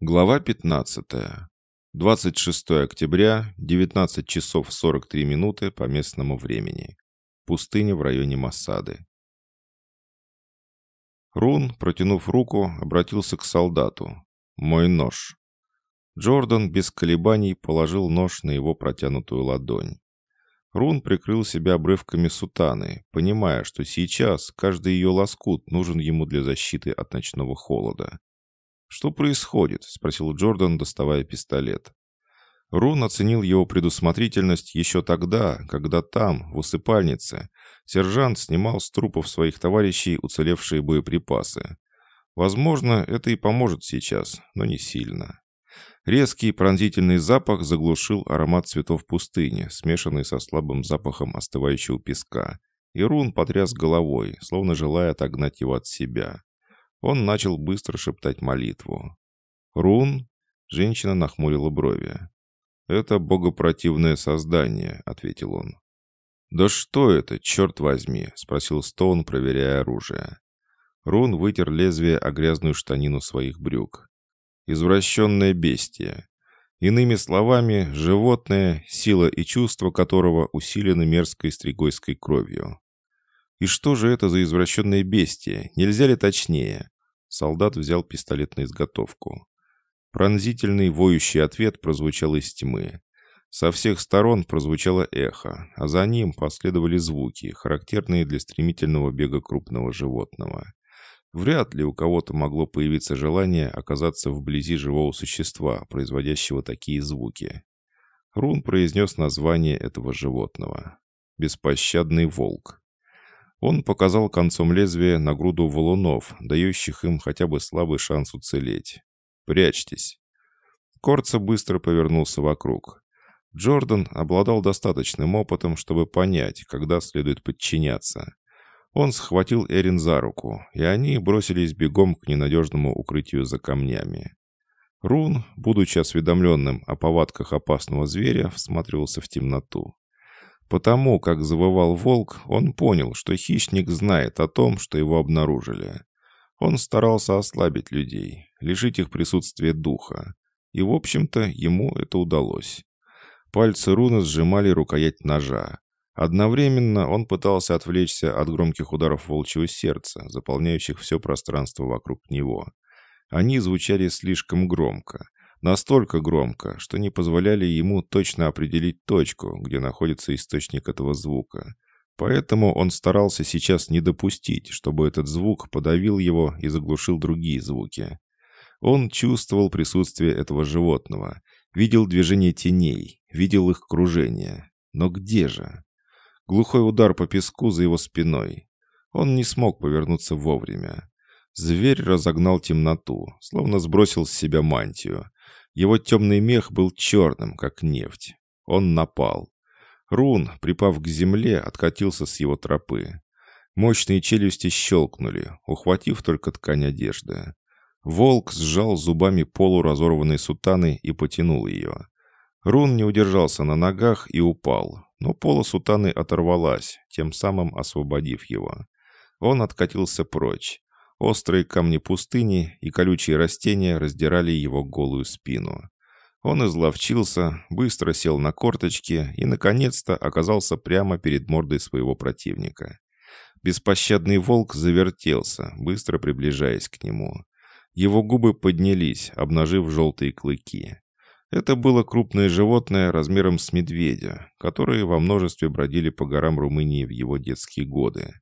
Глава 15. 26 октября, 19 часов 43 минуты по местному времени. Пустыня в районе Масады. Рун, протянув руку, обратился к солдату. «Мой нож». Джордан без колебаний положил нож на его протянутую ладонь. Рун прикрыл себя обрывками сутаны, понимая, что сейчас каждый ее лоскут нужен ему для защиты от ночного холода. «Что происходит?» — спросил Джордан, доставая пистолет. Рун оценил его предусмотрительность еще тогда, когда там, в усыпальнице, сержант снимал с трупов своих товарищей уцелевшие боеприпасы. Возможно, это и поможет сейчас, но не сильно. Резкий пронзительный запах заглушил аромат цветов пустыни, смешанный со слабым запахом остывающего песка, и Рун потряс головой, словно желая отогнать его от себя. Он начал быстро шептать молитву. «Рун?» — женщина нахмурила брови. «Это богопротивное создание», — ответил он. «Да что это, черт возьми?» — спросил Стоун, проверяя оружие. Рун вытер лезвие о грязную штанину своих брюк. «Извращенное бестие. Иными словами, животное, сила и чувство которого усилены мерзкой стригойской кровью. И что же это за извращенное бестие? Нельзя ли точнее? Солдат взял пистолет на изготовку. Пронзительный воющий ответ прозвучал из тьмы. Со всех сторон прозвучало эхо, а за ним последовали звуки, характерные для стремительного бега крупного животного. Вряд ли у кого-то могло появиться желание оказаться вблизи живого существа, производящего такие звуки. Рун произнес название этого животного. «Беспощадный волк». Он показал концом лезвия на груду валунов, дающих им хотя бы слабый шанс уцелеть. «Прячьтесь!» Корца быстро повернулся вокруг. Джордан обладал достаточным опытом, чтобы понять, когда следует подчиняться. Он схватил Эрин за руку, и они бросились бегом к ненадежному укрытию за камнями. Рун, будучи осведомленным о повадках опасного зверя, всматривался в темноту. Потому как завывал волк, он понял, что хищник знает о том, что его обнаружили. Он старался ослабить людей, лишить их присутствия духа. И, в общем-то, ему это удалось. Пальцы руны сжимали рукоять ножа. Одновременно он пытался отвлечься от громких ударов волчьего сердца, заполняющих все пространство вокруг него. Они звучали слишком громко. Настолько громко, что не позволяли ему точно определить точку, где находится источник этого звука. Поэтому он старался сейчас не допустить, чтобы этот звук подавил его и заглушил другие звуки. Он чувствовал присутствие этого животного, видел движение теней, видел их кружение. Но где же? Глухой удар по песку за его спиной. Он не смог повернуться вовремя. Зверь разогнал темноту, словно сбросил с себя мантию. Его темный мех был черным, как нефть. Он напал. Рун, припав к земле, откатился с его тропы. Мощные челюсти щелкнули, ухватив только ткань одежды. Волк сжал зубами полуразорванной сутаны и потянул ее. Рун не удержался на ногах и упал, но пола сутаны оторвалась, тем самым освободив его. Он откатился прочь. Острые камни пустыни и колючие растения раздирали его голую спину. Он изловчился, быстро сел на корточки и, наконец-то, оказался прямо перед мордой своего противника. Беспощадный волк завертелся, быстро приближаясь к нему. Его губы поднялись, обнажив желтые клыки. Это было крупное животное размером с медведя, которые во множестве бродили по горам Румынии в его детские годы.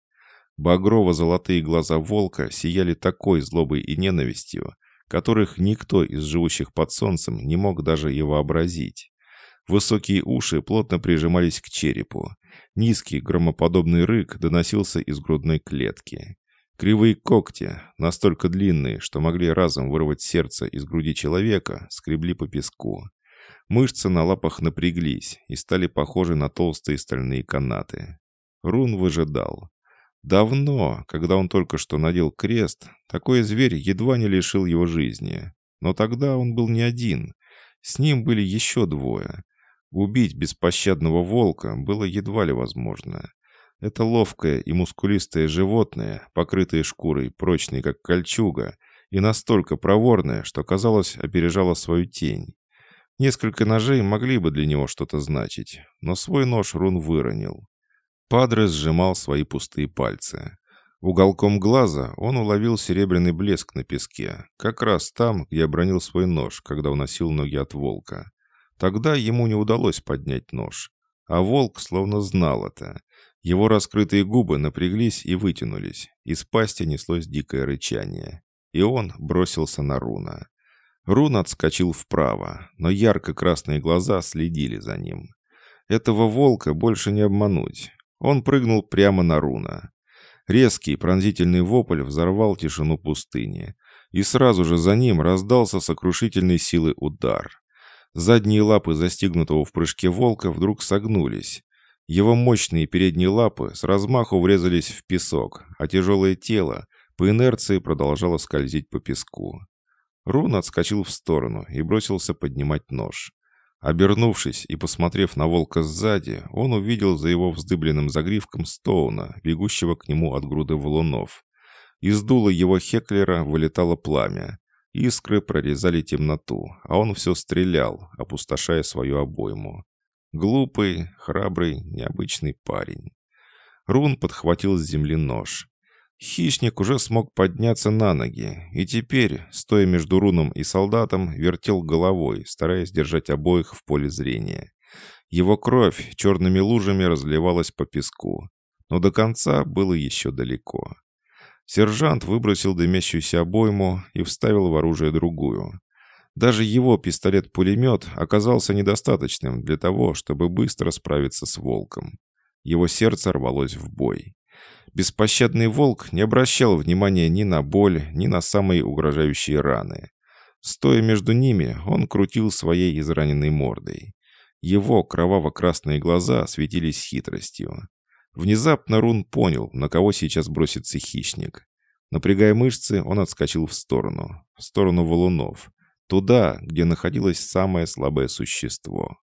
Багрово-золотые глаза волка сияли такой злобой и ненавистью, которых никто из живущих под солнцем не мог даже и вообразить. Высокие уши плотно прижимались к черепу. Низкий громоподобный рык доносился из грудной клетки. Кривые когти, настолько длинные, что могли разом вырвать сердце из груди человека, скребли по песку. Мышцы на лапах напряглись и стали похожи на толстые стальные канаты. Рун выжидал. Давно, когда он только что надел крест, такой зверь едва не лишил его жизни. Но тогда он был не один. С ним были еще двое. Убить беспощадного волка было едва ли возможно. Это ловкое и мускулистое животное, покрытое шкурой, прочной как кольчуга, и настолько проворная, что, казалось, опережала свою тень. Несколько ножей могли бы для него что-то значить, но свой нож Рун выронил. Падре сжимал свои пустые пальцы. Уголком глаза он уловил серебряный блеск на песке, как раз там, где обронил свой нож, когда уносил ноги от волка. Тогда ему не удалось поднять нож. А волк словно знал это. Его раскрытые губы напряглись и вытянулись. Из пасти неслось дикое рычание. И он бросился на Руна. Рун отскочил вправо, но ярко-красные глаза следили за ним. Этого волка больше не обмануть. Он прыгнул прямо на Руна. Резкий пронзительный вопль взорвал тишину пустыни. И сразу же за ним раздался сокрушительной силы удар. Задние лапы застигнутого в прыжке волка вдруг согнулись. Его мощные передние лапы с размаху врезались в песок, а тяжелое тело по инерции продолжало скользить по песку. Рун отскочил в сторону и бросился поднимать нож. Обернувшись и посмотрев на волка сзади, он увидел за его вздыбленным загривком Стоуна, бегущего к нему от груды валунов. Из дула его Хеклера вылетало пламя. Искры прорезали темноту, а он все стрелял, опустошая свою обойму. Глупый, храбрый, необычный парень. Рун подхватил с земли нож. Хищник уже смог подняться на ноги, и теперь, стоя между руном и солдатом, вертел головой, стараясь держать обоих в поле зрения. Его кровь черными лужами разливалась по песку, но до конца было еще далеко. Сержант выбросил дымящуюся обойму и вставил в оружие другую. Даже его пистолет-пулемет оказался недостаточным для того, чтобы быстро справиться с волком. Его сердце рвалось в бой. Беспощадный волк не обращал внимания ни на боль, ни на самые угрожающие раны. Стоя между ними, он крутил своей израненной мордой. Его кроваво-красные глаза светились хитростью. Внезапно Рун понял, на кого сейчас бросится хищник. Напрягая мышцы, он отскочил в сторону, в сторону валунов, Туда, где находилось самое слабое существо.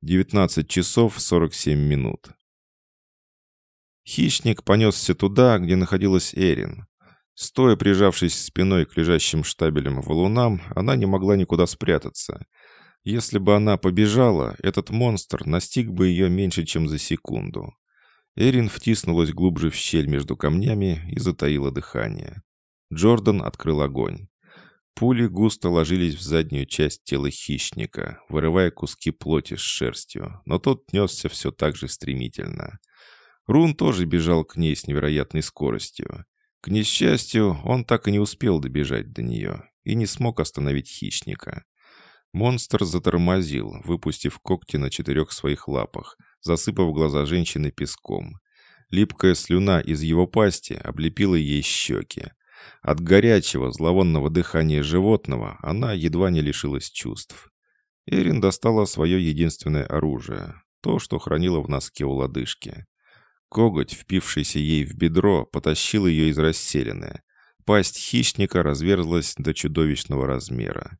19 часов 47 минут. Хищник понесся туда, где находилась Эрин. Стоя прижавшись спиной к лежащим штабелям валунам, она не могла никуда спрятаться. Если бы она побежала, этот монстр настиг бы ее меньше, чем за секунду. Эрин втиснулась глубже в щель между камнями и затаила дыхание. Джордан открыл огонь. Пули густо ложились в заднюю часть тела хищника, вырывая куски плоти с шерстью, но тот несся все так же стремительно. Рун тоже бежал к ней с невероятной скоростью. К несчастью, он так и не успел добежать до нее и не смог остановить хищника. Монстр затормозил, выпустив когти на четырех своих лапах, засыпав глаза женщины песком. Липкая слюна из его пасти облепила ей щеки, от горячего, зловонного дыхания животного она едва не лишилась чувств. Эрин достала свое единственное оружие, то, что хранила в носке у лодыжки. Коготь, впившийся ей в бедро, потащил ее из расселины. Пасть хищника разверзлась до чудовищного размера.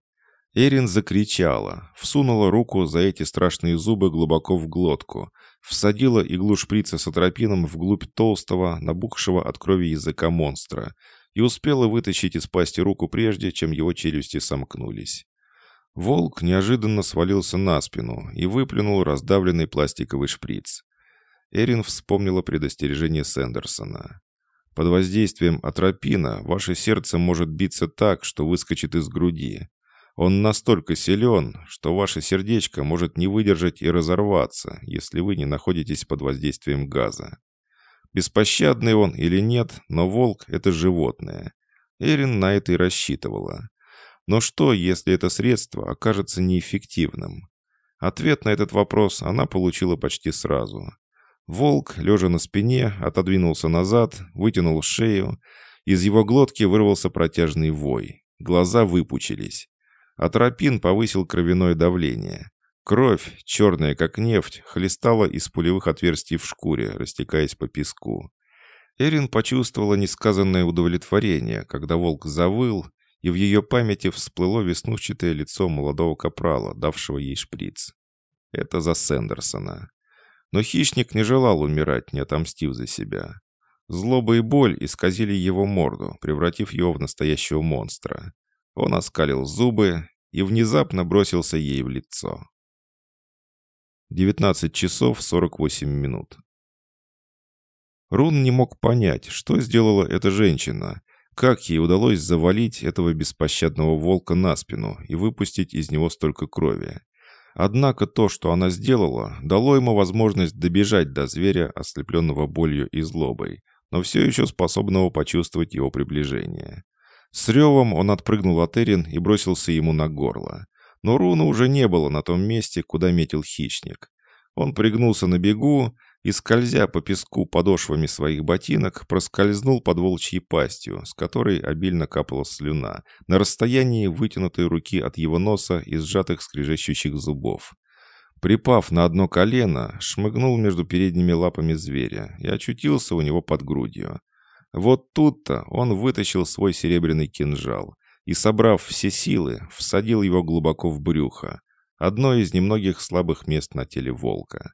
Эрин закричала, всунула руку за эти страшные зубы глубоко в глотку, всадила иглу шприца с атропином вглубь толстого, набухшего от крови языка монстра и успела вытащить из пасти руку прежде, чем его челюсти сомкнулись. Волк неожиданно свалился на спину и выплюнул раздавленный пластиковый шприц. Эрин вспомнила предостережение Сэндерсона. «Под воздействием атропина ваше сердце может биться так, что выскочит из груди. Он настолько силен, что ваше сердечко может не выдержать и разорваться, если вы не находитесь под воздействием газа. Беспощадный он или нет, но волк — это животное. Эрин на это и рассчитывала. Но что, если это средство окажется неэффективным? Ответ на этот вопрос она получила почти сразу. Волк, лежа на спине, отодвинулся назад, вытянул шею. Из его глотки вырвался протяжный вой. Глаза выпучились. Атропин повысил кровяное давление. Кровь, черная как нефть, хлестала из пулевых отверстий в шкуре, растекаясь по песку. Эрин почувствовала несказанное удовлетворение, когда волк завыл, и в ее памяти всплыло веснушчатое лицо молодого капрала, давшего ей шприц. Это за Сэндерсона. Но хищник не желал умирать, не отомстив за себя. Злоба и боль исказили его морду, превратив его в настоящего монстра. Он оскалил зубы и внезапно бросился ей в лицо. 19 часов 48 минут. Рун не мог понять, что сделала эта женщина, как ей удалось завалить этого беспощадного волка на спину и выпустить из него столько крови. Однако то, что она сделала, дало ему возможность добежать до зверя, ослепленного болью и злобой, но все еще способного почувствовать его приближение. С ревом он отпрыгнул от Эрин и бросился ему на горло. Но руна уже не было на том месте, куда метил хищник. Он пригнулся на бегу и, скользя по песку подошвами своих ботинок, проскользнул под волчьей пастью, с которой обильно капала слюна, на расстоянии вытянутой руки от его носа и сжатых скрежещущих зубов. Припав на одно колено, шмыгнул между передними лапами зверя и очутился у него под грудью. Вот тут-то он вытащил свой серебряный кинжал и, собрав все силы, всадил его глубоко в брюхо, одно из немногих слабых мест на теле волка.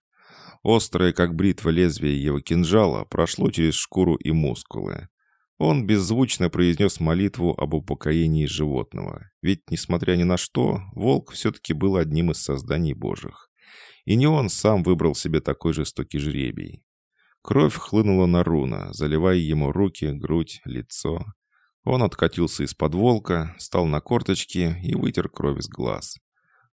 Острое, как бритва лезвие его кинжала, прошло через шкуру и мускулы. Он беззвучно произнес молитву об упокоении животного, ведь, несмотря ни на что, волк все-таки был одним из созданий божьих. И не он сам выбрал себе такой жестокий жребий. Кровь хлынула на руна, заливая ему руки, грудь, лицо. Он откатился из-под волка, стал на корточки и вытер кровь с глаз.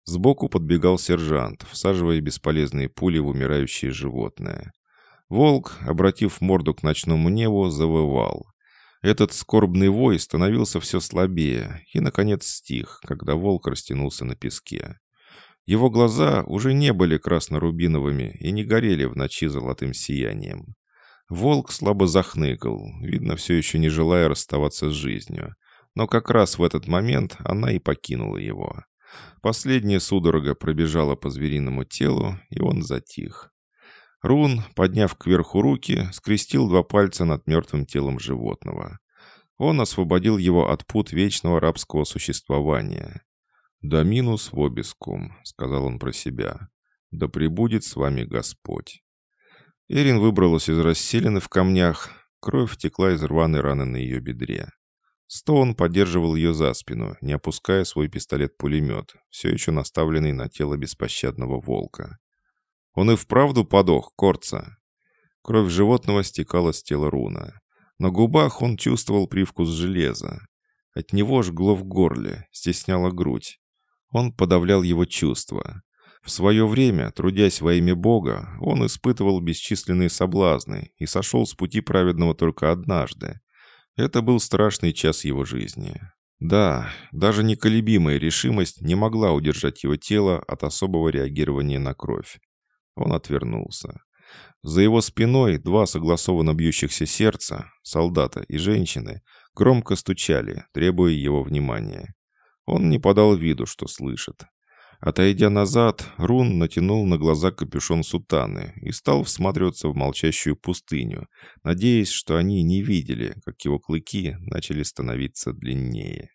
Сбоку подбегал сержант, всаживая бесполезные пули в умирающее животное. Волк, обратив морду к ночному небу, завывал. Этот скорбный вой становился все слабее и, наконец, стих, когда волк растянулся на песке. Его глаза уже не были красно-рубиновыми и не горели в ночи золотым сиянием. Волк слабо захныкал, видно, все еще не желая расставаться с жизнью. Но как раз в этот момент она и покинула его. Последняя судорога пробежала по звериному телу, и он затих. Рун, подняв кверху руки, скрестил два пальца над мертвым телом животного. Он освободил его от пут вечного рабского существования. «Да минус вобискум», — сказал он про себя. «Да пребудет с вами Господь». Эрин выбралась из расселены в камнях. Кровь текла из рваной раны на ее бедре. Стоун поддерживал ее за спину, не опуская свой пистолет-пулемет, все еще наставленный на тело беспощадного волка. Он и вправду подох, Корца. Кровь животного стекала с тела руна. На губах он чувствовал привкус железа. От него жгло в горле, стесняла грудь. Он подавлял его чувства. В свое время, трудясь во имя Бога, он испытывал бесчисленные соблазны и сошел с пути праведного только однажды. Это был страшный час его жизни. Да, даже неколебимая решимость не могла удержать его тело от особого реагирования на кровь. Он отвернулся. За его спиной два согласованно бьющихся сердца, солдата и женщины, громко стучали, требуя его внимания. Он не подал виду, что слышит. Отойдя назад, Рун натянул на глаза капюшон сутаны и стал всматриваться в молчащую пустыню, надеясь, что они не видели, как его клыки начали становиться длиннее.